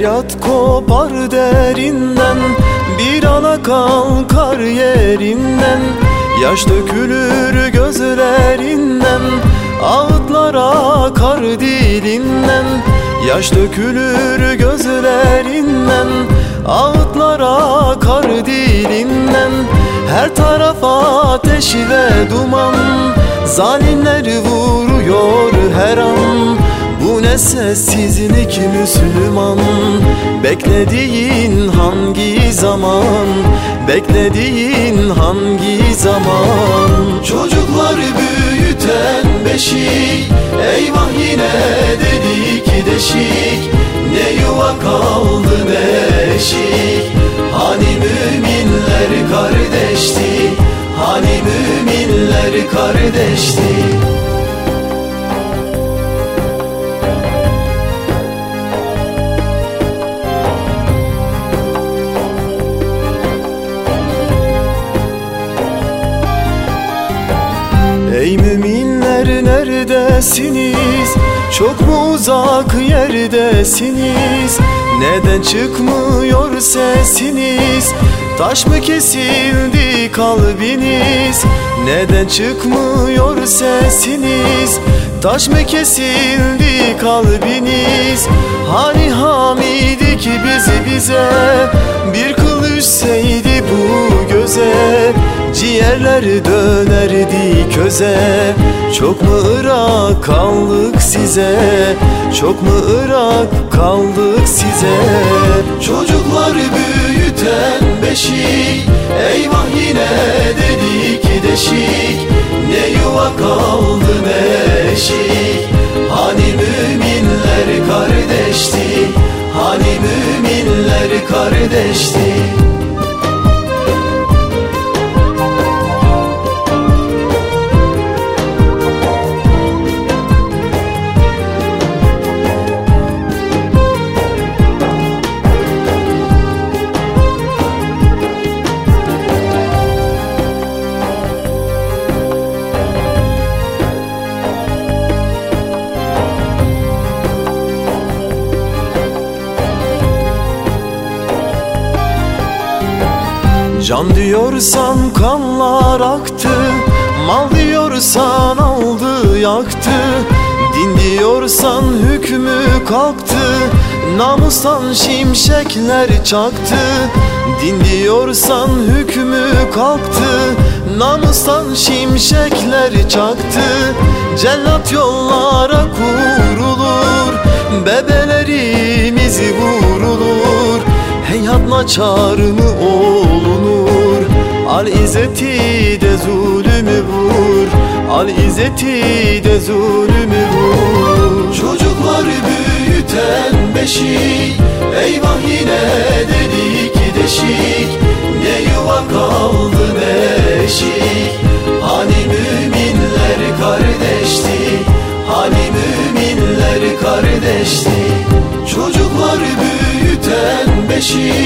Feryat kopar derinden Bir ana kalkar yerinden. Yaş dökülür gözlerinden Ağıtlar akar dilinden. Yaş dökülür gözlerinden Ağıtlar akar dilinden. Her taraf ateş ve duman Zalimler vuruyor ne sessizlik Müslüman Beklediğin hangi zaman? Beklediğin hangi zaman? Çocuklar büyüten beşik Eyvah yine dedik deşik. Ne yuva kaldı ne eşik. Hani müminler kardeşti Hani müminler kardeşti Ey müminler neredesiniz? Çok mu uzak yerdesiniz? Neden çıkmıyor sesiniz? Taş mı kesildi kalbiniz? Neden çıkmıyor sesiniz? Taş mı kesildi kalbiniz? Hani hamidi ki bizi bize Bir kıl düşseydi bu göze Ciğerler dönerdi köze. Çok mu ırak kaldık size? Çok mu ırak kaldık size? Çocuklar büyüten beşik Eyvah yine dedik deşik. Ne yuva kaldı ne eşik Hani müminler kardeşti? Hani müminler kardeşti Can diyorsan kanlar aktı Mal diyorsan aldı yaktı. Din diyorsan hükmü kalktı Namustan şimşekler çaktı. Din diyorsan hükmü kalktı Namustan şimşekler çaktı. Cellat yollara kurulur Bebelerimiz vurulur. Heyhat naçar mı olunur Al izzeti de zulümü vur. Al izzeti de zulümü vur. Çocuklar büyüten beşik Eyvah yine dedik deşik. Ne yuva kaldı ne eşik Hani müminler kardeşti Hani müminler kardeşti. Çocuklar büyüten beşik